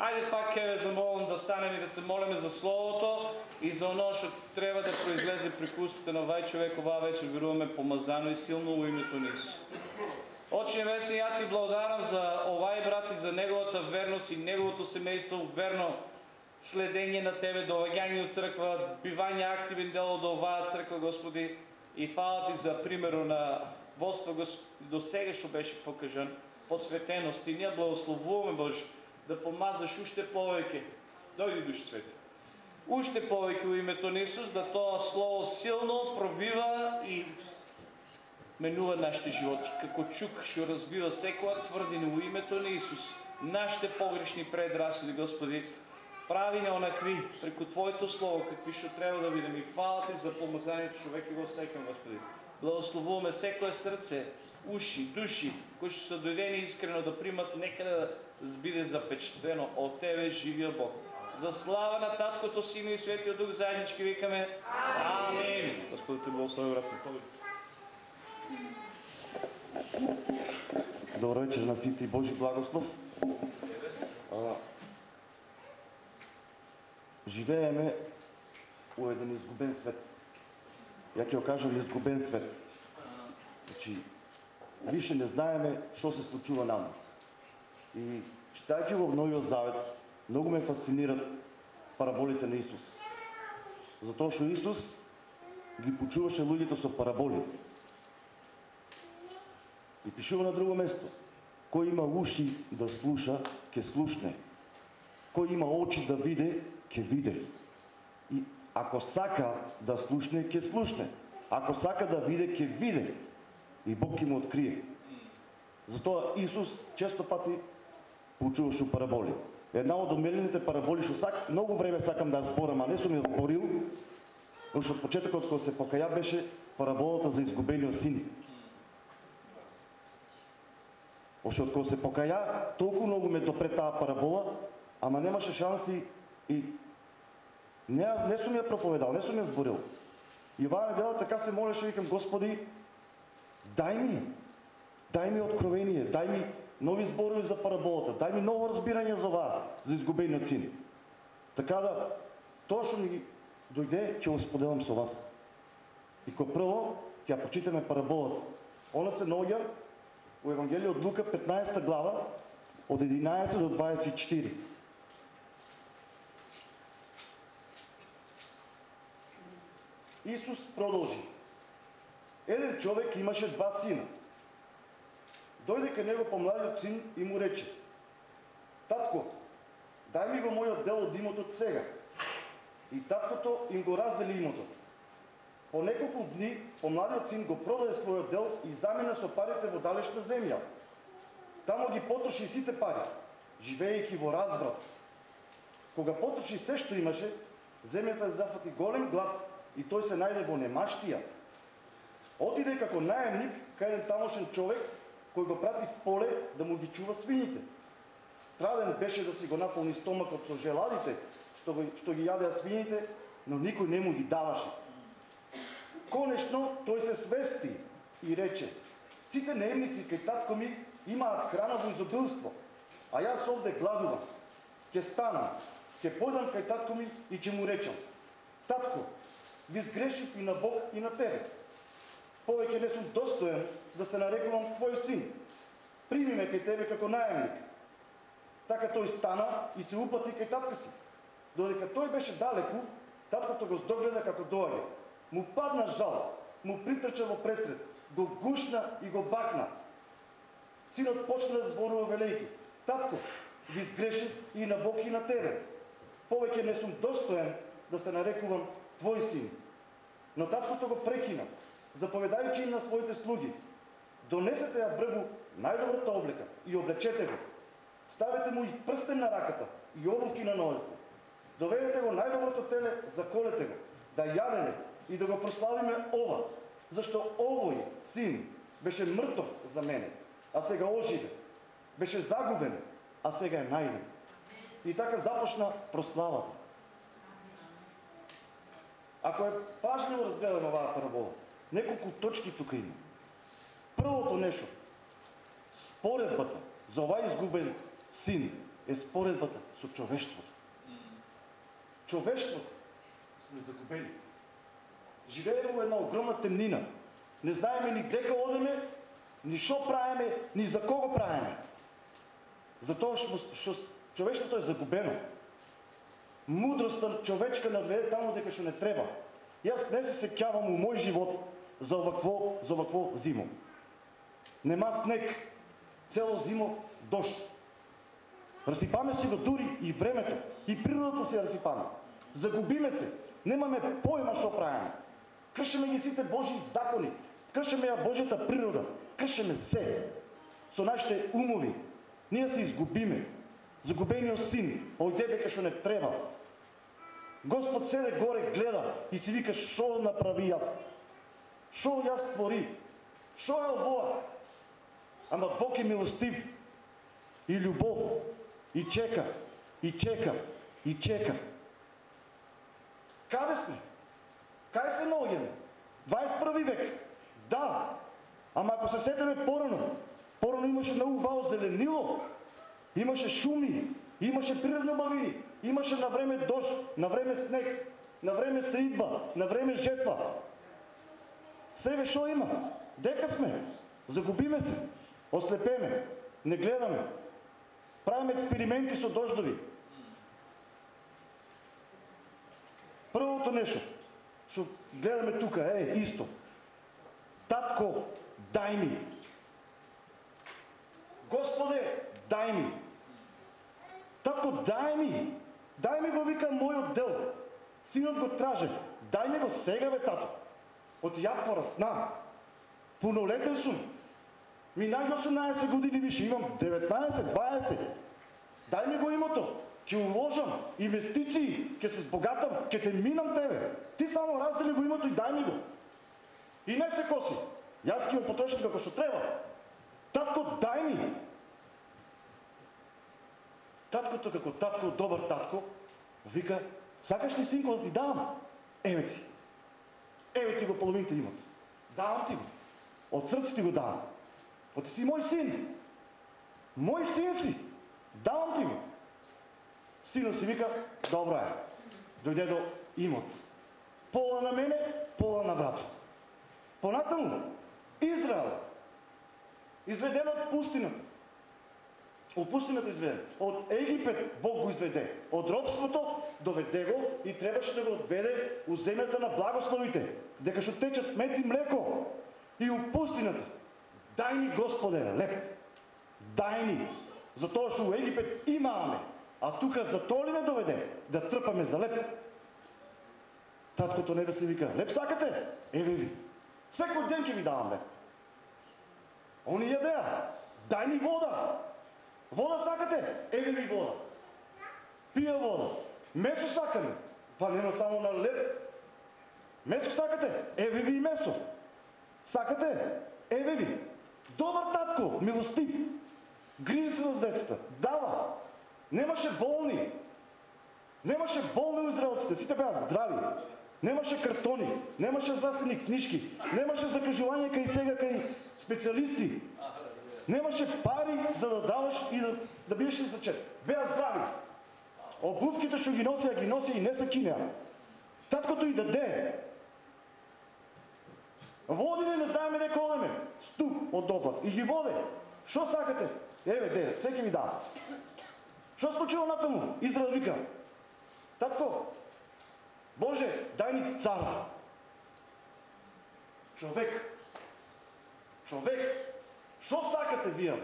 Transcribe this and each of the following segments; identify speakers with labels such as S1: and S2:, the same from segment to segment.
S1: Ајде пак ќе ве замолам да станеме и да се молиме за Словото и за оно што треба да произлезе при кустите на вај човек оваа вечер веруваме помазано и силно во името на Исус. Очи ја ти благодарам за овај брат и за неговата верност и неговото семејство верно следење на Тебе, доаѓање од црква, бивање активен дел од оваа црква, Господи, и фала Ти за примеру на водство до сега што беше покажан, посветеност и ние благословуваме Боже да помазаш уште повеќе. Да Дојди Душ Свети. Уште повеќе во името на Исус да тоа слово силно пробива и менува нашите животи, како чук што разбива секоја тврдина во името на Исус. Нашите погрешни предрасуди, Господи, прави не онакви преку Твоето Слово, какви што треба да видиме. И фала Ти за помазанието човек и го секам, Господи. Благословуваме секое срце, уши, души, кои што се дојдени искрено да примат, некаде да биде запечатено од Тебе, живиот Бог. За слава на Таткото, Сина и Светиот Дух заеднички викаме Амин. Господи те благослови, брат
S2: Добро вечер на сите и Божи благослов. живееме во еден изгубен свет. Ја ќе кажам изгубен свет. Значи, више не знаеме што се случува нам. И читајќи во Новиот Завет, многу ме фасцинират параболите на Исус. Затоа што Исус ги почуваше луѓето со параболи. И пишува на друго место. Кој има уши да слуша, ќе слушне. Кој има очи да виде, ќе види. И ако сака да слушне, ќе слушне. Ако сака да види, ќе види. И Бог ќе му открие. Затоа Исус често пати поучуваше параболи. Една од омилените параболи што сак многу време сакам да зборам, а не сум ја зборил, но што почетокот кога се покаја беше параболата за изгубениот син. Ошто кога се покаја, толку многу ме допре таа парабола, ама немаше шанси и не, не сум ја проповедал, не сум ја зборил. И оваа недела така се молеше, викам, Господи, дај ми, дај ми откровение, дај ми нови зборови за параболата, дај ми ново разбирање за ова за изгубениот син. Така да, тоа што ни дојде, ќе го споделам со вас. И ко прво, ќе ја почитаме параболата. Она се наоѓа во Евангелие од Лука 15 глава, од 11 до 24. Исус продолжи. Еден човек имаше два сина. Дојде кај него помладиот син и му рече: Татко, дај ми го мојот дел од имотот сега. И таткото им го раздели имотот. По неколку дни помладиот син го продаде својот дел и замена со парите во далечна земја. Тамо ги потроши сите пари, живеејќи во разврат. Кога потроши се што имаше, земјата зафати голем глад и тој се најде во немаштија. Отиде како наемник кај еден тамошен човек кој го прати в поле да му ги чува свините. Страден беше да си го наполни стомакот со желадите што, го, што ги јадеа свините, но никој не му ги даваше. Конечно, тој се свести и рече, сите наемници кај татко ми имаат храна во изобилство, а јас овде гладувам. Ке станам, ке појдам кај татко ми и ќе му речам, татко, ви сгрешив и на Бог и на тебе. Повеќе не сум достоен да се нарекувам твој син. Прими ме кај тебе како наемник. Така тој стана и се упати кај татка си. Додека тој беше далеку, таткото го здогледа како доаѓа. Му падна жал, му притрча во пресред, го гушна и го бакна. Синот почна да зборува велејки. Татко, ви сгрешив и на Бог и на тебе. Повеќе не сум достоен да се нарекувам твој син. Но таткото го прекина, заповедајќи им на своите слуги, донесете ја бргу најдобрата облека и облечете го. Ставете му и прстен на раката и обувки на нозите. Доведете го најдоброто теле, заколете го, да јадеме и да го прославиме ова, зашто овој син беше мртов за мене, а сега оживе. Беше загубен, а сега е најден. И така започна прославата. Ако е пажливо разгледаме оваа парабола, неколку точки тука има. Првото нешто, споредбата за овај изгубен син е споредбата со човештвото. Човештвото сме загубени. Живееме во една огромна темнина. Не знаеме ни дека одеме, ни што правиме, ни за кого правиме. Затоа што, што човештвото е загубено. Мудроста човечка не одведе таму дека што не треба. Јас не се сеќавам у мој живот за овакво, за овакво зимо. Нема снег, цело зимо дошт. Расипаме се, го дури и времето, и природата се расипана. Загубиме се, немаме појма што правиме. Кршеме ги сите Божи закони, кршеме ја Божјата природа, кршеме се со нашите умови. Ние се изгубиме. Загубениот син, ојде дека што не треба. Господ седе горе гледа и си вика што направи јас? Што ја створи? Што е овоа? Ама Бог е милостив и љубов и чека, и чека, и чека. Каде сме? Кај се наоѓаме? 21 век. Да. Ама ако се сетиме порано, порано имаше многу убаво зеленило, имаше шуми, имаше природни убавини, имаше на време дош, на време снег, на време сеидба, на време жетва. Себе што има? Дека сме? Загубиме се, ослепеме, не гледаме. Правиме експерименти со дождови. Првото нешто, што гледаме тука, е, исто. Татко, дај ми. Господе, дај ми. Татко, дај ми. Дај ми го вика мојот дел. Синот го траже. Дај ми го сега, бе, тато. Од ја порасна. Пунолетен сум. Минај 18 години више, имам 19, 20. Дај ми го имото ќе уложам инвестиции, ќе се збогатам, ќе те минам тебе. Ти само раздели го имото и дај ми го. И не се коси. Јас ќе го потрошам како што треба. Татко, дај ми. Таткото како татко, добар татко, вика, сакаш ли синко да ти дам? Еве ти. Еве ти го половините имот. Давам ти го. Од срце ти го давам. Од ти си мој син. Мој син си. Давам ти го. Синот си вика, добро е. Дојде до имот. Пола на мене, пола на брато. Понатаму, Израел, изведен од пустината. Од пустината да изведе. Од Египет Бог го изведе. Од робството доведе го и требаше да го одведе у земјата на благословите, дека што течат мед и млеко. И у пустината. Дај ни Господе леп. Дај ни. Затоа што у Египет имаме а тука за тоа ли не доведе? Да трпаме за леп. Таткото небе се вика, леп сакате? Еве ви. Секој ден ќе ви давам леп. Они јадеа. Дај ни вода. Вода сакате? Еве ви вода. Пија вода. Месо сакаме? Па нема само на леп. Месо сакате? Еве ви месо. Сакате? Еве ви. Добар татко, милостив. Грижи се за децата. Дава. Немаше болни. Немаше болни у израелците, сите беа здрави. Немаше картони, немаше здравствени книжки, немаше закажување кај сега кај специјалисти. Немаше пари за да даваш и да, да бидеш излечен. Беа здрави. Обувките што ги носеа, ги носеа и не се кинеа. Таткото и даде. Водиме, не знаеме дека одеме. Ступ од допад. И ги воде. Што сакате? Еве, де, секи ми дава. Што случило натаму? Израел вика, татко, Боже, дај ни цар. Човек. Човек. Што сакате вие?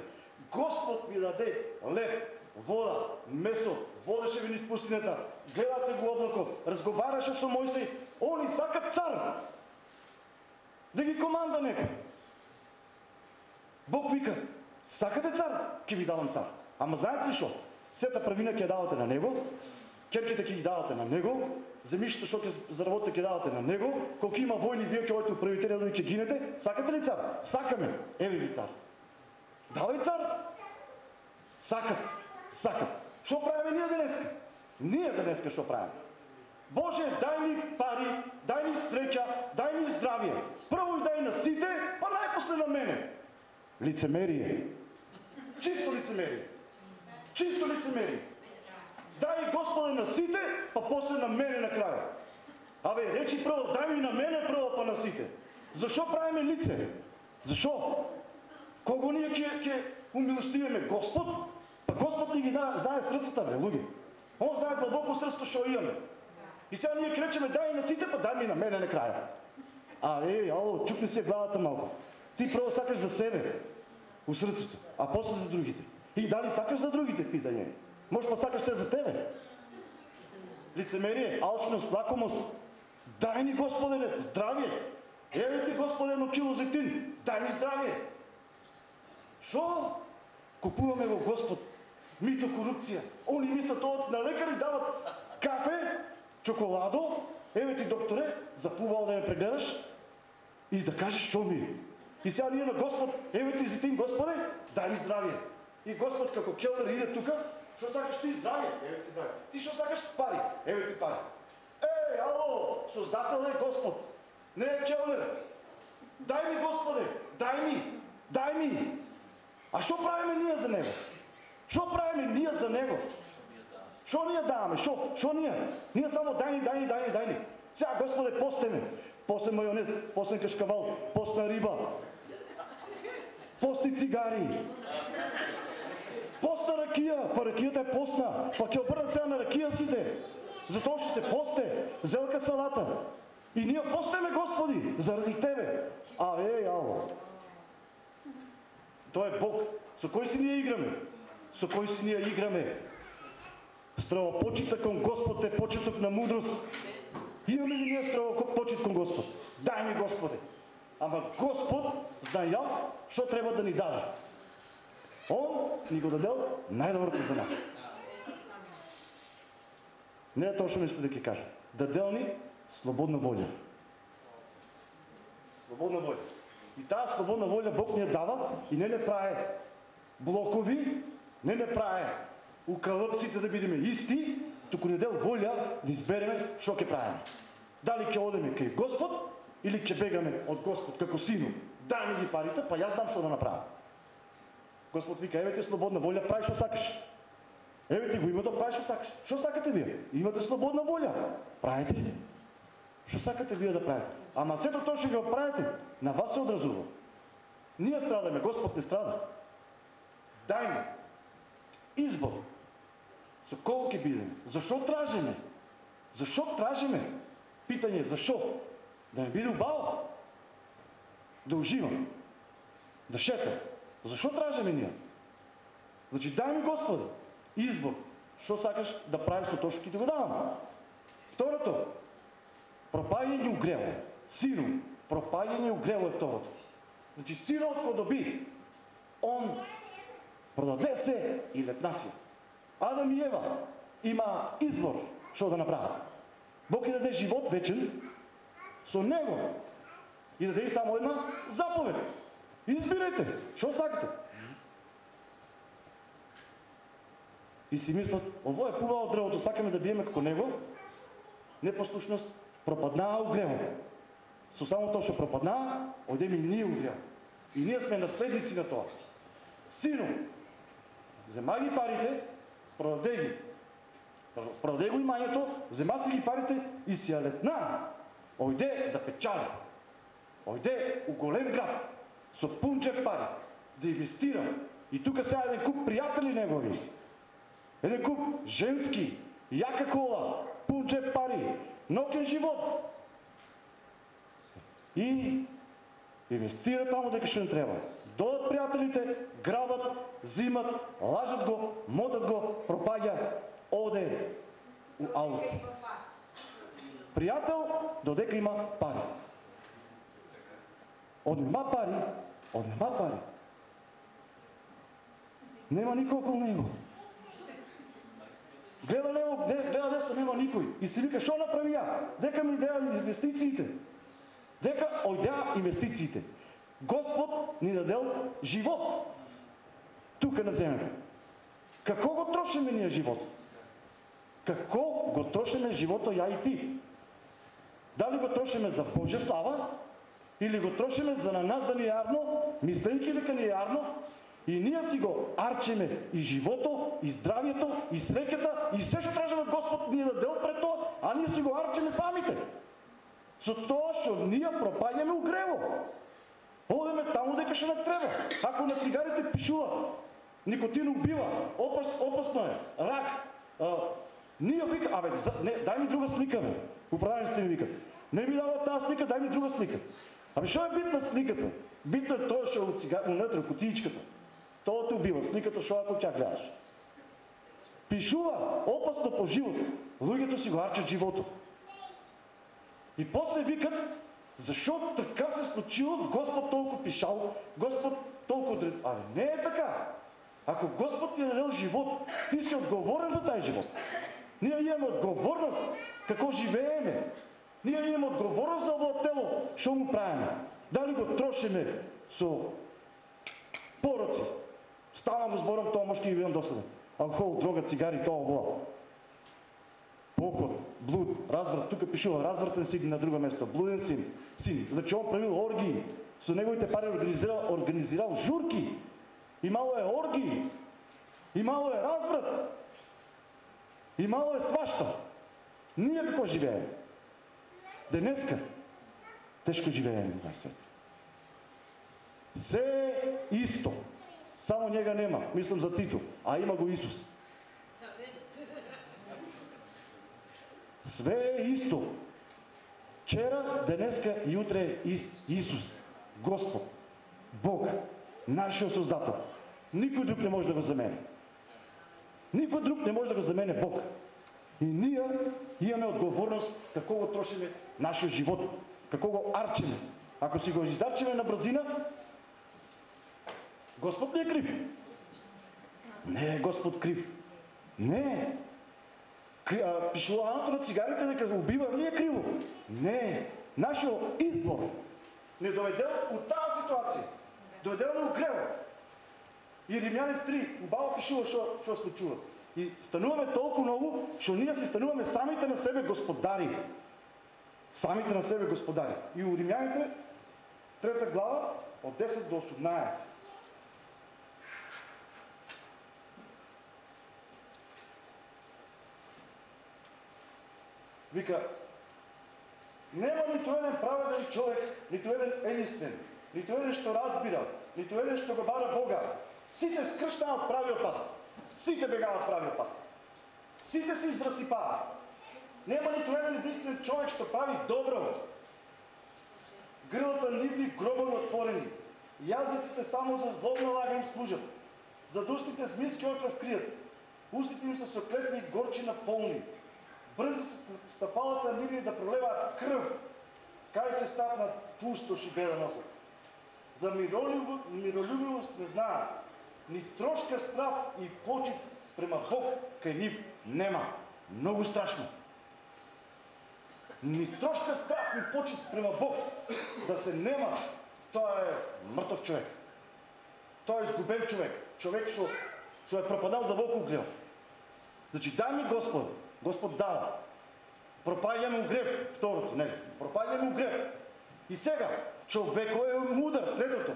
S2: Господ ви даде леп, вода, месо, водеше ви низ пустината, гледате го облакот, разговараше со Мојсей, они сакат цар. Да ги команда некој. Бог вика, сакате цар? Ке ви давам цар. Ама знаете ли што? Сета првина ќе давате на него, керките ќе ги давате на него, земјишето што ќе заработите ќе давате на него, колку има војни вие ќе одите првите редови ќе гинете, сакате ли цар? Сакаме. Еве ви цар. Давај цар. Сакат. Сакат. Што правиме ние денеска? Ние денеска што правиме? Боже, дај ни пари, дај ни среќа, дај ни здравје. Прво и дај на сите, па најпосле на мене. Лицемерие. Чисто лицемерие. Чисто лицемерие. Дај Господе на сите, па после на мене на крај. Абе, речи прво, дај ми на мене прво, па на сите. Зашо правиме лице? Зашо? Кого ние ќе ќе умилостивиме? Господ? Па Господ ни ги да знае срцата, бе, луѓе. Он знае длабоко срцето што имаме. И сега ние кречеме дај на сите, па дај ми на мене на краја. А, е, ало, чупни се главата малку. Ти прво сакаш за себе, у срцето, а после за другите. И дали сакаш за другите, питање. Може па сакаш се за тебе. Лицемерие, алчност, лакомост. Дај ни, Господе, здравие. Еве ти, Господе, едно кило зетин. Дај ни здравие. Шо? Купуваме го Господ. Мито, корупција. Они мислат од на лекари дават кафе, чоколадо, еве ти докторе, запувал да ме прегледаш и да кажеш што ми. И сега ние на Господ, еве ти зетин Господе, дай ми здравие. И Господ како келнер иде тука, што сакаш ти здравие? Еве ти здравје. Ти што сакаш пари? Еве ти пари. Еј, ало, Создател е Господ. Не е келнер. Дай ми Господе, дай ми, дай ми. А што правиме ние за него? Што правиме ние за него? Што ние даваме? Што? Што ние? Ние само дајни, дајни, дајни, дајни. Сега, Господе, постеме. постен мајонез, постен кашкавал, постна риба, Постни цигари. Постна ракија, па ракијата е постна. Па ќе обрнат сега на ракија сите. Затоа што се посте, зелка салата. И ние постеме, Господи, заради Тебе. А, е, ало. Тоа е Бог. Со кој си ние играме? Со кој си ние играме? Страво почита кон Господ е почеток на мудрост. Имаме ли ние страва почит кон Господ? Дај ми Господе. Ама Господ знаја што треба да ни даде. Он ни го дадел најдоброто за нас. Не е тоа што нешто да ќе кажа. Дадел ни слободна волја. Слободна волја. И таа слободна волја Бог ни ја дава и не не прае блокови, не не прае укалъпците да бидеме исти, туку не дел волја да избереме што ќе правиме. Дали ќе одеме кај Господ или ќе бегаме од Господ како сину. Дај ми ги парите, па јас знам што да направам. Господ вика, еве ти слободна волја, прави што сакаш. Еве ти го името, да прави што сакаш. Што сакате вие? Имате слободна волја. Правите? Што сакате вие да правите? Ама сето тоа што го правите, на вас се одразува. Ние страдаме, Господ не страда. Дај ни избор. Со кого ќе бидеме? Зашо тражиме? Зашо тражиме? Питање, зашо? Да ми биде убаво. Да уживам. Да шетам. Зашо тражиме ние? Значи, дај ми Господи, избор. Што сакаш да правиш со тоа што ќе ти го давам? Второто, пропаѓање у грево. Сину, пропаѓање у грево е второто. Значи, синот кој доби, он продаде се и летна си. Адам и Ева има избор што да направат. Бог ќе даде живот вечен со него и даде само една заповед. Избирайте, што сакате. И си мислат, ово е пувало дрвото, сакаме да биеме како него. Непослушност пропаднаа у гревот. Со само тоа што пропаднаа, одеме и ние у гревот. И ние сме наследници на тоа. Сину, зема ги парите, продаде ги. Продаде го имањето, зема си ги парите и си ја летна. Ојде да печали. Ојде у голем град со пунче пари да инвестира. И тука сега еден куп пријатели негови. Еден куп женски, јака кола, пунче пари, нокен живот. И инвестира таму дека што не треба. Додат пријателите, грабат, зимат, лажат го, мотат го, пропаѓа, оде у аут. Пријател додека има пари. Од нема пари, од нема пари. Нема никој околу него. Гледа лево, гледа десно, нема никој. И си вика, што направи ја? Дека ми идеја инвестициите. Дека ојдеа инвестициите. Господ ни дадел живот. Тука на земјата. Како го трошиме ние живот? Како го трошиме живото ја и ти? Дали го трошиме за Божја слава или го трошиме за на нас да ни е јарно, мислејќи дека ни е јарно, И ние си го арчиме и живото, и здравието, и среќата, и се што тражаме Господ ни да дел пред тоа, а ние си го арчиме самите. Со тоа што ние пропаѓаме у грево. Одеме таму дека што не треба. Ако на цигарите пишува никотин убива, опас, опасно е, рак, а, ние вика, абе, не, дај ми друга слика, бе. Управниците ми викат. Не ми дава таа слика, дай ми друга слика. Абе, што е битна сликата? Битно е тоа што у цигар, унатре, кутиичката. Тоа те убива, сликата што ако ќе гледаш. Пишува опасно по живот. Луѓето си го арчат животот. И после викат, зашо така се случило, Господ толку пишал, Господ толку дред... Абе, не е така. Ако Господ ти дадел живот, ти си одговорен за тај живот. Ние имаме одговорност како живееме. Ние имаме одговорност за ovo тело, што му правиме. Дали го трошиме со пороци. Ставам му зборам, тоа може ќе видам досада. Алкохол, дрога, цигари, тоа ова. поход, блуд, разврат, тука пишува развратен син на друго место, блуден син, син. Значи он правил оргии, со неговите пари организирал, организирал журки, имало е оргии, имало е разврат, имало е свашта. Ние како живееме? Денеска тешко живееме на свет. Се исто. Само njega нема, мислам за Тито, а има го Исус. Све е исто. Вчера, денеска и утре е Исус, Господ, Бог, нашиот Создател. Никој друг не може да го замени. Никој друг не може да го замени Бог. И ние имаме одговорност како го трошиме нашиот живот, како го арчиме. Ако си го изарчиме на брзина, Господ не е крив. Не е Господ крив. Не пишувањето на цигарите да дека убива ли е криво? Не. Нашиот избор не доведел у таа ситуација. Доведел не у крево. И Римјани 3 убаво пишува што што случува. И стануваме толку многу што ние се стануваме самите на себе господари. Самите на себе господари. И у Римјаните трета глава од 10 до 18. Вика, нема ниту еден праведен човек, ниту еден единствен, ниту еден што разбира, ниту еден што го бара Бога. Сите скрштаат правиот пат. Сите бегаат правиот пат. Сите се израсипаат. Нема ниту еден единствен човек што прави добро. Грлата нивни гробови отворени. Јазиците само за злобна лага им служат. За Задустите змиски отров кријат. Устите им се со клетви горчина полни брзо стапалата нивни да пролеваат крв, кај ќе стапнат пустош и беда носат. За миролюбивост не знаат, ни трошка страв и почит спрема Бог кај нив нема. Многу страшно. Ни трошка страв и почит спрема Бог да се нема, тоа е мртов човек. Тоа е изгубен човек. Човек што, што е пропадал да волку гледа. Значи, дами ми Господ, Господ дава. Пропаѓаме у греб, второто, не, пропаѓаме у греб. И сега, човекот е мудар, третото.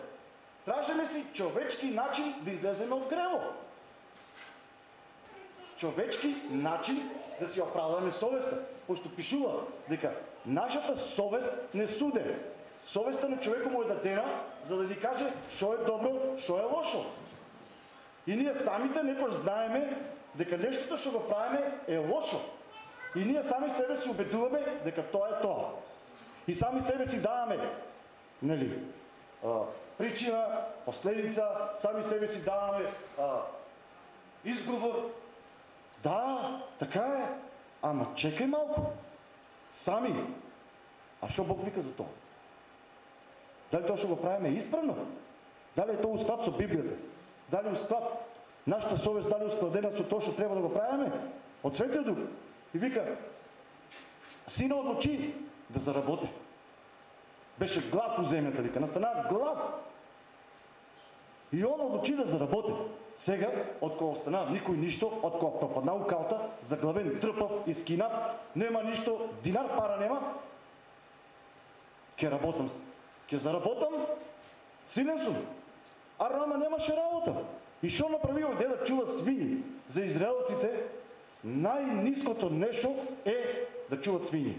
S2: Тражиме си човечки начин да излеземе од грево. Човечки начин да си оправдаме совеста. Пошто пишува дека нашата совест не суде. Совеста на човекот му е дадена за да ни каже што е добро, што е лошо. И ние самите некој знаеме дека нештото што го правиме е лошо. И ние сами себе си убедуваме дека тоа е тоа. И сами себе си даваме, нели, а, причина, последица, сами себе си даваме а, изговор. Да, така е. Ама чекай малко. Сами. А што Бог вика за тоа? Дали тоа што го правиме е исправно? Дали е тоа устап со Библијата? Дали устап Нашата совест дали ускладена со тоа што треба да го правиме? Од Светиот Дух. И вика, сина одлучи да заработи. Беше глад у земјата, вика, настана глад. И он одлучи да заработи. Сега, од кога остана никој ништо, од кога пропадна у калта, заглавен, трпав, искинат, нема ништо, динар пара нема, ќе работам. Ќе заработам, силен сум. рама немаше работа. И што направи овде да чува свини? За израелците најниското нешто е да чуват свини.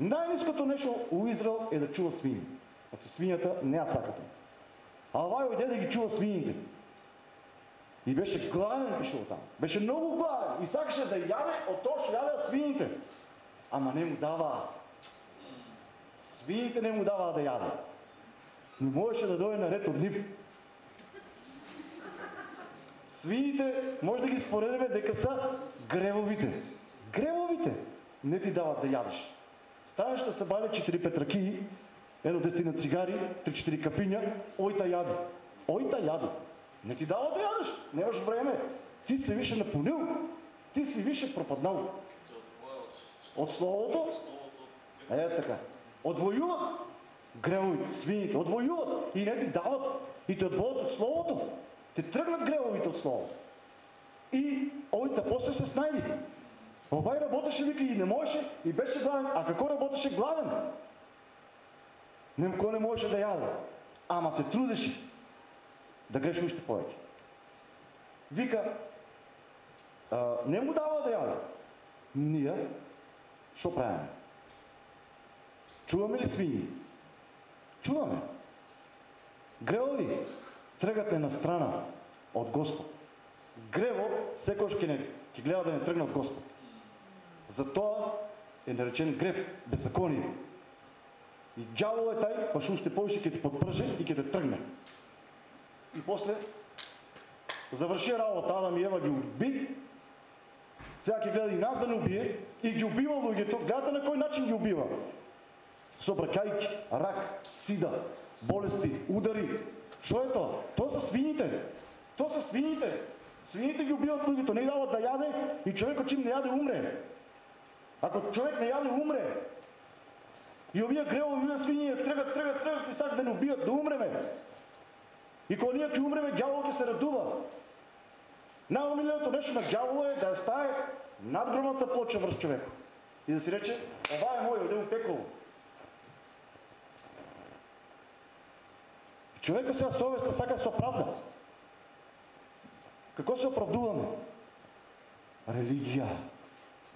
S2: Најниското нешто у Израел е да чува свини. Значи свињата не ја сакат. А овај ојде да ги чува свините. И беше гладен пишува там, Беше многу гладен и сакаше да јаде од тоа што јадеа свините. Ама не му даваа. Свините не му даваа да јаде. Не можеше да дојде на ред од нив. Свините може да ги споредиме дека се гревовите. Гревовите не ти дават да јадеш. Ставаш да се бале 4 петракии, едно дестина цигари, 3-4 капиња, ојта јади. Ојта јади. Не ти дава да јадеш, немаш време. Ти се више напунил, ти си више пропаднал. Од словото? Е така. Одвојуват гревовите, свините, одвојуват и не ти дават и те одвојат од словото. Те тргнат гревовите од словото. И овите после се снајди. Овај работеше вика и не можеше и беше гладен. А како работеше гладен? Немко не можеше да јаде. Ама се трудеше да греши уште повеќе. Вика, а, не му дава да јаде. Ние, што правиме? Чуваме ли свињи? Чуваме. Гревови тргат не на страна од Господ. Грево секојаш ќе не ќе гледа да не тргне од Господ. Затоа е наречен грев, беззаконие. И ѓавол е тај, па што уште повеќе ќе те подпрже и ќе те тргне. И после заврши работа, Адам и Ева ги уби, сега ќе гледа и нас да не убие, и ги убива луѓето, гледате на кој начин ги убива. Собракајки, рак, сида, болести, удари. Што е тоа? Тоа се свините. Тоа се свините. Свините ги убиват луѓето, не дават да јаде и човекот чим не јаде умре. Ако човек не јаде умре, и овие гревови, овие свиње тргат, тргат, тргат и сакат да не убијат, да умреме. И кога ние ќе умреме, ѓаволот ќе се радува. Најомиленото нешто на ѓавол е да стае надгромната плоча врз човекот. И да си рече, ова е мој, оде у. Човекот сега совеста сака да се оправда. Како се оправдуваме? Религија.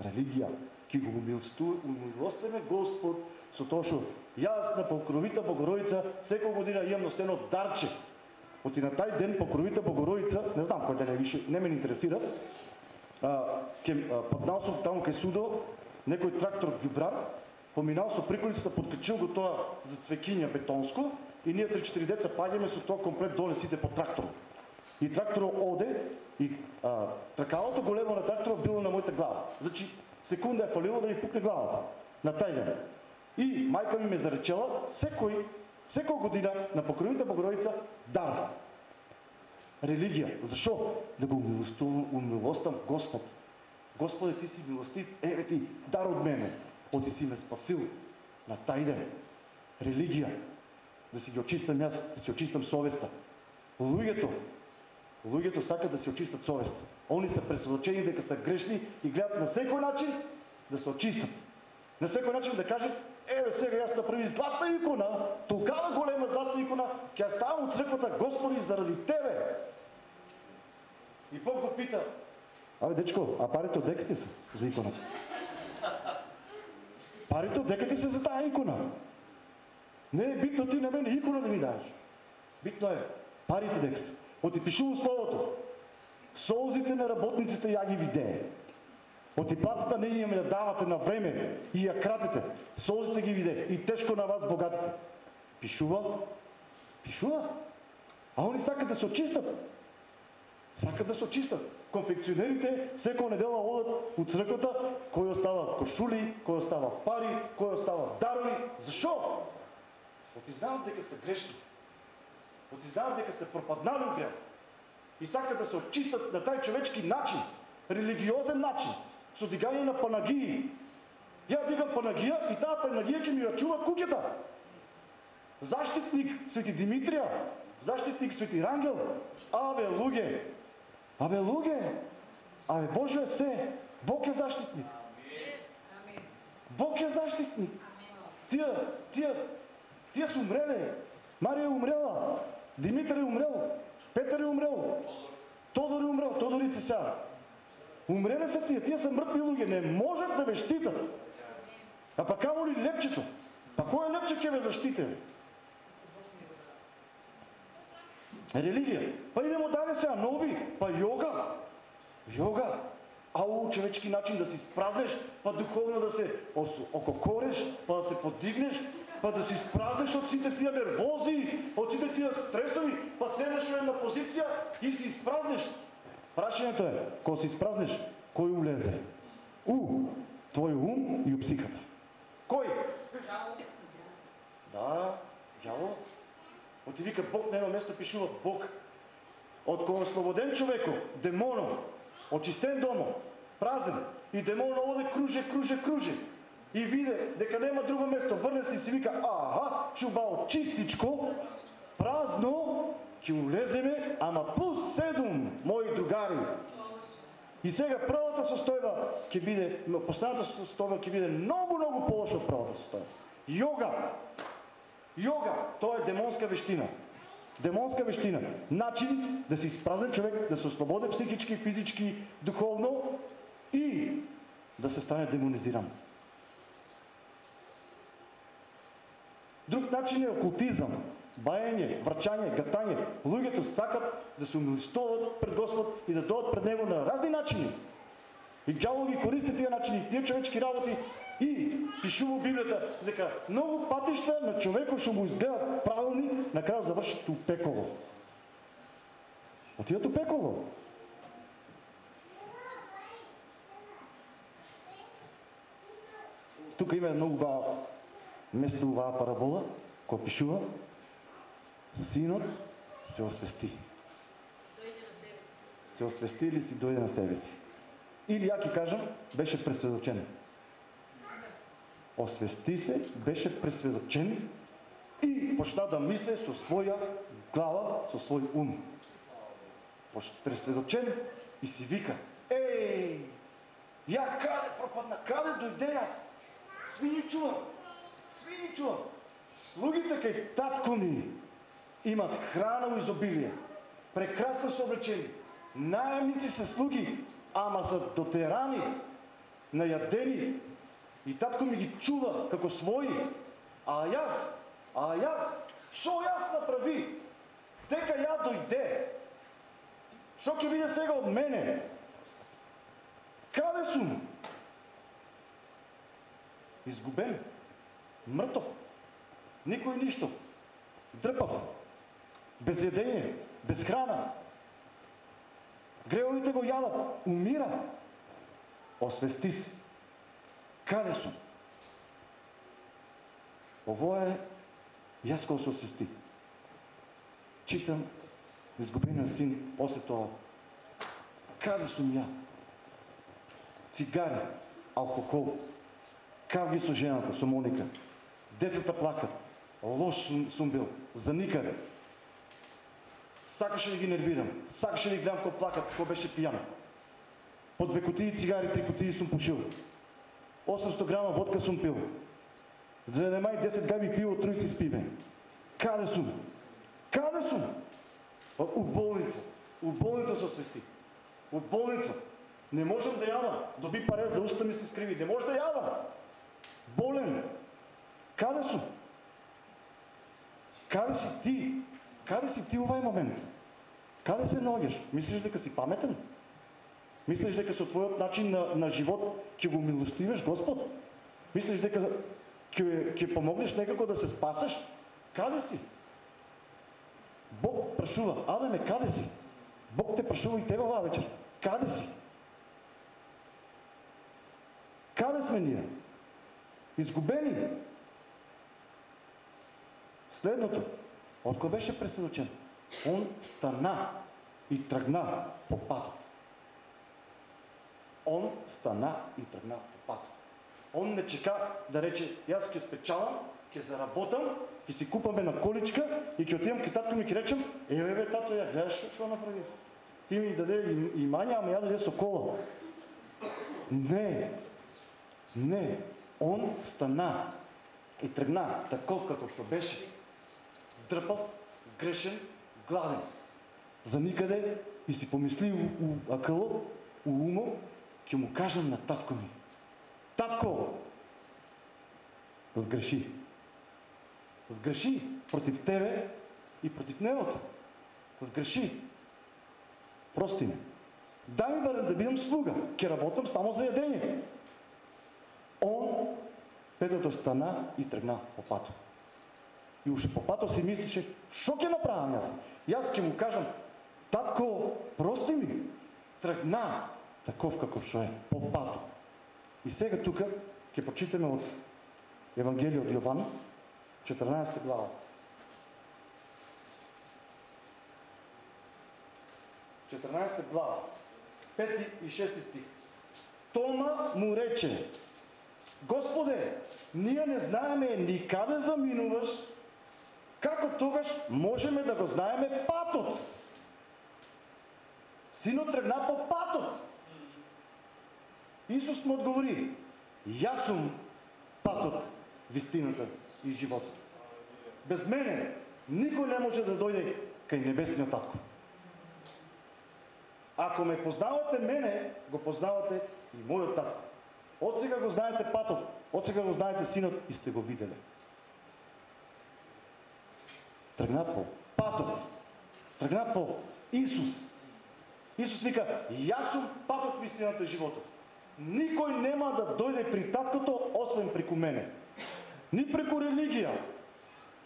S2: Религија. Ки го умилостеме Господ со тоа што јас на покровита Богородица секоја година имам носено дарче. Оти на тај ден покровита Богородица, не знам кој ден е више, не ме интересира, а, ке, а, поднал сум таму кај судо, некој трактор ѓубрар, поминал со приколицата, подкачил го тоа за цвекиња бетонско и ние 3-4 деца паѓаме со тоа комплет доле сите по тракторот. И тракторот оде и а, тракалото големо на тракторот било на мојата глава. Значи, секунда е фалило да ми пукне главата на тај ден. И мајка ми ме заречела секој секој година на покровите Богородица дар. Религија. Зашо? Да го умилостам Господ. Господе, ти си милостив, еве ти, дар од мене. Оти си ме спасил на тај ден. Религија. Да си ги очистам јас, да си очистам совеста. Луѓето, луѓето сакат да си очистат совеста. Они се пресведочени дека се грешни и гледат на секој начин да се очистат. На секој начин да кажат, еве сега јас да направи златна икона, толкава голема златна икона, ќе ја ставам у црквата Господи заради тебе. И Бог го пита, Абе, дечко, а парите од дека ти се за иконата? Парите од дека ти се за таа икона? Не е битно ти на мене икона да ми даш. Битно е парите декс. Оти пишува словото. Солзите на работниците ја ги видее. Оти платата не имаме да давате на време и ја кратите. Солзите ги виде и тешко на вас богатите. Пишува? Пишува? А они сакат да се очистат. Сакат да се очистат. Конфекционерите секоја недела одат у црквата, кој остава кошули, кој остава пари, кој остава дарови. Зашо? Оти знаат дека се грешни. Оти знаат дека се пропаднали у грев. И сакат да се очистат на тај човечки начин, религиозен начин, со дигање на панагии. Ја дигам панагија и таа панагија ќе ми ја чува куќата. Заштитник Свети Димитрија, заштитник Свети Рангел. Абе, луѓе, абе, луѓе, абе, Боже се, Бог е заштитник. Бог е заштитник. Тие, тие, тие се умреле. Марија е умрела, Димитар е умрел, Петар е умрел, Тодор е умрел, Тодорица сега. Умреле се тие. Тие се мртви луѓе, не можат да ве штитат. А па камо ли лепчето? Па кој лепче ќе ве заштите? Религија. Па идемо дале сега, нови, па йога. Йога. Ау, човечки начин да се изпразнеш, па духовно да се ококореш, па да се подигнеш, па да се изпразнеш од сите тие нервози, од сите тие стресови, па седнеш во една позиција и се изпразнеш. Прашањето е, кога се изпразнеш, кој улезе? У твој ум и у психата. Кој? Да, јаво. Оти вика Бог на едно место пишува Бог. Од кога ослободен човеко, демонов, очистен домо, празен, и демонот оде круже, круже, круже. И виде дека нема друго место, врне се и си вика, аха, чубао чистичко, празно, ќе улеземе, ама плюс седум, мои другари. И сега првата состојба ќе биде, последната состојба ќе биде многу, многу полошо од првата состојба. Йога. Йога, тоа е демонска вештина. Демонска вештина. Начин да се изпразне човек, да се ослободе психички, физички, духовно и да се стане демонизиран. Друг начин е окултизам, баење, врачање, гатање. Луѓето сакат да се умилистуваат пред Господ и да дойдат пред Него на разни начини. И ѓавол ги користи тие начини, тие човечки работи и пишува Библијата дека многу патишта на човекот што му изгледа правилни, на крај завршат у пеколо. Отидат у пеколо. Тука има многу бава место оваа парабола, која пишува Синот се освести. Се освести или си дојде на себе си. Или ја ќе кажам, беше пресведочен. Освести се, беше пресведочен и почна да мисле со своја глава, со свој ум. Пресведочен и си вика, еј, ја каде пропадна, каде дојде јас? Свини чувам, свини чува. Слугите кај татко ми имат храна во изобилие, прекрасно се облечени, најамници се слуги, ама са дотерани, најадени, и татко ми ги чува како своји, а јас, а јас, шо јас направи? Дека ја дојде. Шо ќе биде сега од мене? Каде сум? Изгубен, мртов, никој ништо, дрпав, без једење, без храна. Греовите го јадат, умира. Освести се. Каде сум? Ово е јас кој се освести. Читам изгубениот син после тоа. Каде сум ја? Цигари, алкохол, кавги со жената, со Моника. Децата плакат. Лош сум бил, за никаде. Сакаше да ги нервирам. Сакаше да ги гледам кој плакат, кој беше пијан. По две кутии цигари, три кутии сум пушил. 800 грама водка сум пил. За да немај 10 габи пиво, тројци спиме. Каде сум? Каде сум? Па, у болница. У болница се освести. У болница. Не можам да јавам, Доби паре за уста ми се скриви. Не може да јавам. Болен. Каде су? Каде си ти? Каде си ти овај момент? Каде се наоѓаш? Мислиш дека си паметен? Мислиш дека со твојот начин на, на живот ќе го милостивиш Господ? Мислиш дека ќе ќе помогнеш некако да се спасеш? Каде си? Бог прашува, Адаме, каде си? Бог те прашува и тебе оваа вечер. Каде си? Каде сме ние? Изгубени. Следното. Откога беше пресведочен? Он стана и тръгна по патот. Он стана и тръгна по патот. Он не чека да рече, јас ќе спечалам, ќе заработам, ќе си купаме на количка и ќе отидам ке татко ми ќе речем, еве бе тато, ја гледаш што направи? Ти ми даде имање, ама ја даде со кола. Не, не, он стана и тръгна таков како што беше трпав, грешен, гладен. За никаде и си помисли у, у акъло, у умо, ќе му кажам на татко ми. Татко, сгреши. Сгреши против тебе и против неот, Сгреши. Прости ме. Дай ми барем да бидам слуга. Ке работам само за јадење. Он, петото стана и тргна по патот. И уште по пато си мислише, шо ќе направам јас? Јас ќе му кажам, татко, прости ми. Тргна таков каков што е, по пато. И сега тука ќе прочитаме од Евангелие од Јован, 14 глава. 14 глава, пети и шести. стих. Тома му рече, Господе, ние не знаеме ни каде заминуваш, како тогаш можеме да го знаеме патот? Синот тргна по патот. Исус му одговори, јас сум патот, вистината и животот. Без мене никој не може да дојде кај небесниот татко. Ако ме познавате мене, го познавате и мојот татко. Од сега го знаете патот, од сега го знаете синот и сте го виделе. Тргна по патот. Тргна по Исус. Исус вика, јас сум патот, вистината и животот. Никој нема да дојде при таткото, освен преку мене. Ни преку религија,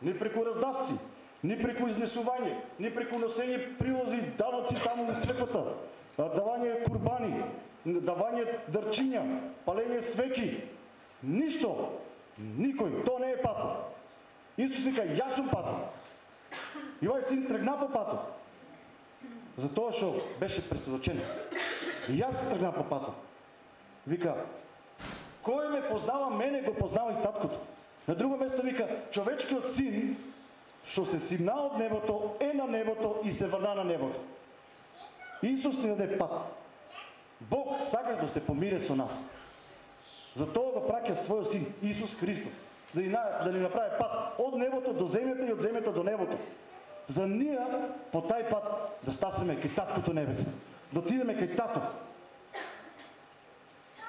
S2: ни преку раздавци, ни преку изнесување, ни преку носење прилози, даноци таму на црквата, давање курбани, давање дрчиња, палење свеки. Ништо, никој, то не е патот. Исус вика, јас сум патот. И син тргна по патот. Затоа што беше пресведочен. И јас тргна по патот. Вика, кој ме познава мене, го познава и таткото. На друго место вика, човечкиот син, што се симна од небото, е на небото и се врна на небото. Исус ни даде пат. Бог сакаш да се помире со нас. Затоа го праќа својот син, Исус Христос, да ни, да ни направи пат од небото до земјата и од земјата до небото. За ние по тај пат да стасеме кај Таткото небесен, да отидеме кај Тато.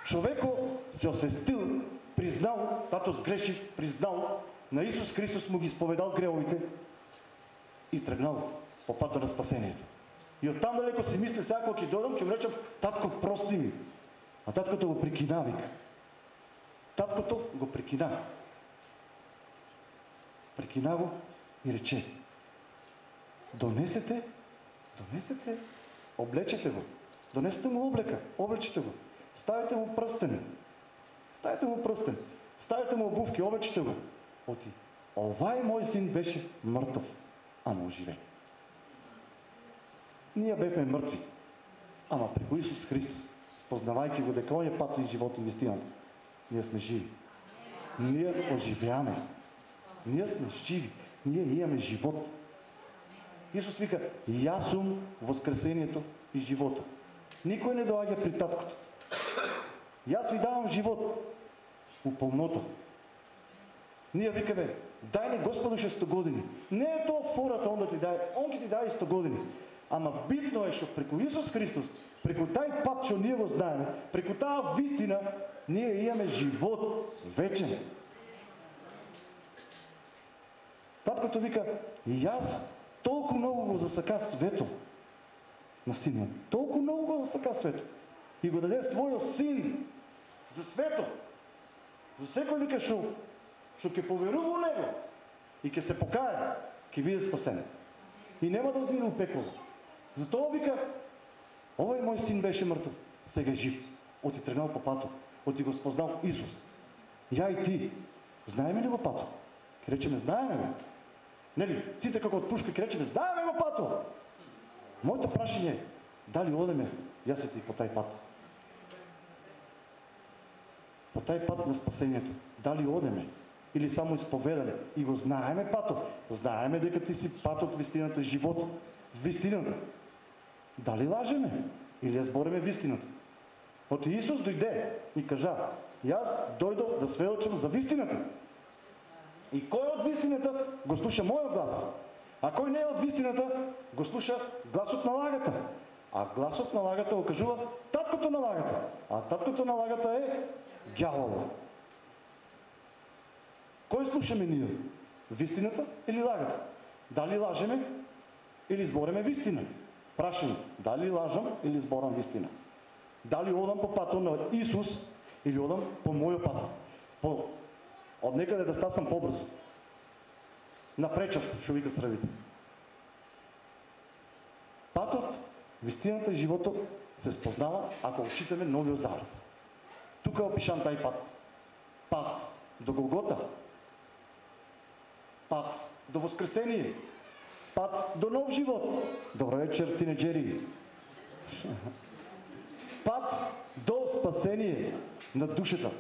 S2: Човеко се освестил, признал, тато сгреши, признал, на Исус Христос му ги споведал гревовите и тргнал по патот на спасението. И оттам далеко си мисли, сега кога ќе додам, ќе му речам, татко, прости ми. А таткото го прикина, вика. Таткото го прикина прекинаво и рече, донесете, донесете, облечете го. Донесете му облека, облечете го. Ставите му прстени. Ставите му прстен. Ставите му обувки, облечете го. Оти. Овај мој син беше мртов, ама оживе. Ние бевме мртви, Ама преко Исус Христос, спознавајќи го дека он е пат и живот и вистината, ние сме живи. Ние оживеаме. Ние сме живи. Ние имаме живот. Исус вика, јас сум воскресението и живота. Никој не доаѓа при таткото. Јас ви давам живот у полнота. Ние викаме, дај ни Господу 600 години. Не е тоа фората он да ти даде, он ќе ти даде 100 години. Ама битно е што преку Исус Христос, преку тај пат што ние го знаеме, преку таа вистина, ние имаме живот вечен. Таткото вика, и јас толку многу го засака свето на синот. Толку многу го засака свето. И го даде својот син за свето. За секој вика што што ќе поверува во него и ќе се покае, ќе биде спасен. И нема да отиде во пеколо. Затоа вика, овој мој син беше мртв, сега жив. Оти тргнал по пато, оти го спознал Исус. Ја и ти, знаеме ли го пато? Ке речеме, знаеме го. Нели, сите како од пушка ке речеме, знаеме го пато. Моето прашање е, дали одеме јас и ти по тај пат? по тај пат на спасението. Дали одеме или само исповедаме и го знаеме патот. Знаеме дека ти си патот, вистината, живот, Вистината. Дали лажеме или ја збореме вистината? Оти Исус дојде и кажа, јас дојдов да сведочам за вистината. И кој од вистината го слуша мојот глас? А кој не е од вистината, го слуша гласот на лагата. А гласот на лагата го кажува таткото на лагата. А таткото на лагата е ѓаволот. Кој слушаме ние? Вистината или лагата? Дали лажеме или збореме вистина? Прашам, дали лажам или зборам вистина? Дали одам по патот на Исус или одам по мојот пат? По од некаде да стасам побрзо. Напречат, што вика сравите. Патот, вистината и животот се спознава ако го читаме Новиот Завет. Тука е опишан тај пат. Пат до Голгота. Пат до Воскресение. Пат до нов живот. Добро вечер, тинеджери. Пат до спасение на душата.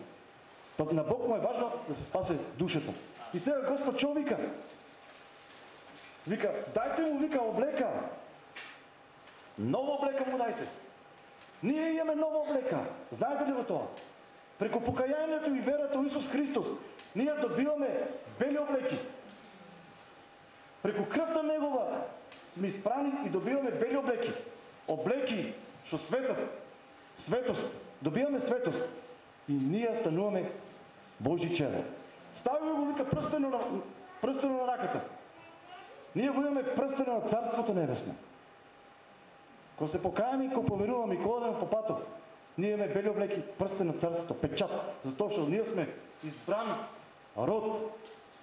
S2: Па, на Бог му е важно да се спасе душата. И сега Господ што вика? Вика, дајте му, вика, облека. Нова облека му дајте. Ние имаме нова облека. Знаете ли го тоа? Преку покаянието и верата во Исус Христос, ние добиваме бели облеки. Преку крвта Негова сме испрани и добиваме бели облеки. Облеки што светот, светост, добиваме светост. И ние стануваме Божи чело. Стави го вика прстено на, прстено на раката. Ние го имаме прстено на Царството Небесно. Кога се покајаме и кога поверуваме и кога по патот, ние имаме бели облеки, прстен на царството, печат, затоа што ние сме избран род,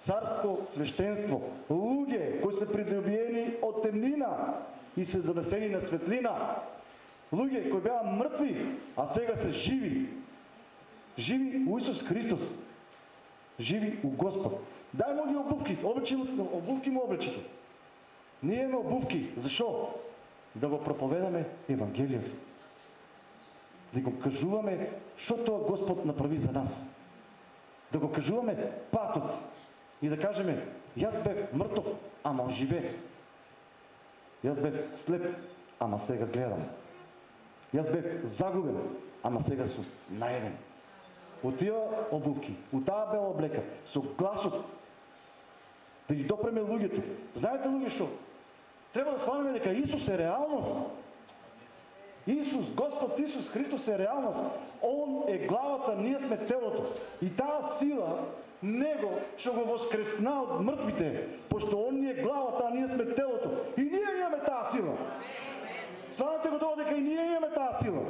S2: царство, свештенство, луѓе кои се придобиени од темнина и се донесени на светлина. Луѓе кои беа мртви, а сега се живи. Живи у Исус Христос. Живи у Господ. Дај му ги обувки, облечи, обувки му облечите. Ние имаме обувки. Зашо? Да го проповедаме Евангелието. Да го кажуваме што тоа Господ направи за нас. Да го кажуваме патот и да кажеме јас бев мртов, ама живе. Јас бев слеп, ама сега гледам. Јас бев загубен, ама сега сум најден. У тие обувки, у таа бела облека, со гласот да ги допреме луѓето. Знаете луѓе што? Треба да сванеме дека Исус е реалност. Исус, Господ Исус Христос е реалност. Он е главата, ние сме телото. И таа сила, Него, што го воскресна од мртвите, пошто Он ни е главата, а ние сме телото. И ние имаме таа сила. Славате го тоа дека и ние имаме таа сила.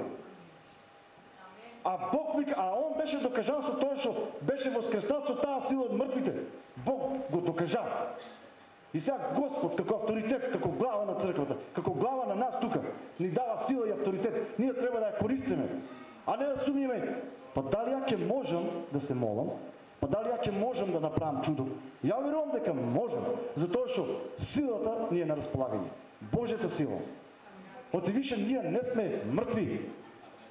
S2: А Бог вика, а он беше докажан со тоа што беше воскреснат со таа сила од мртвите. Бог го докажа. И сега Господ, како авторитет, како глава на црквата, како глава на нас тука, ни дава сила и авторитет. Ние треба да ја користиме. А не да сумниме, па дали ја ќе можам да се молам, па дали ја ќе можам да направам чудо. Ја верувам дека можам, затоа што силата ни е на располагање. Божјата сила. Оти више ние не сме мртви.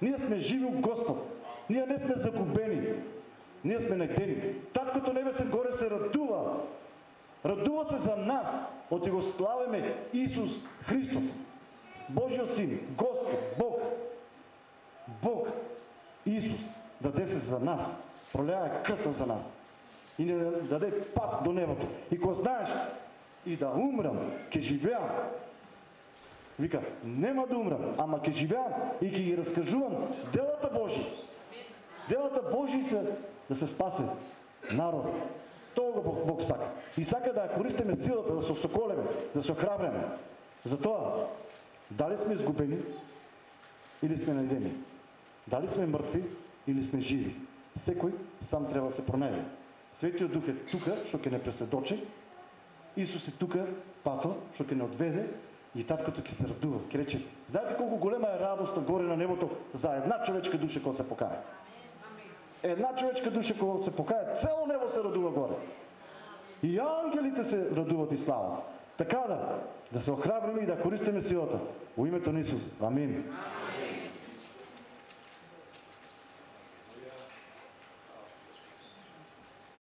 S2: Ние сме живи у Господ. Ние не сме загубени. Ние сме најдени. Таткото небесен горе се радува Радува се за нас, оти го славиме Исус Христос, Божиот Син, Господ, Бог, Бог, Исус, даде се за нас, пролеа крвта за нас и не даде пат до небото. И кога знаеш и да умрам, ќе живеам, вика, нема да умрам, ама ќе живеам и ќе ги раскажувам делата Божи. Делата Божи се да се спасе народ. Тоа го Бог, Бог сака. И сака да ја користиме силата, да се соколеме, да се охрабреме. Затоа, дали сме изгубени или сме најдени? Дали сме мртви или сме живи? Секој сам треба да се пронајде. Светиот Дух е тука, што ќе не преседочи. Исус е тука, пато, што ќе не одведе и таткото ќе се радува. Ќе рече, знаете колку голема е радоста горе на небото за една човечка душа која се покае една човечка душа кога се покаја, цело небо се радува горе. И ангелите се радуват и слават. Така да, да се охрабриме и да користиме силата. Во името на Исус. Амин.